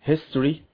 history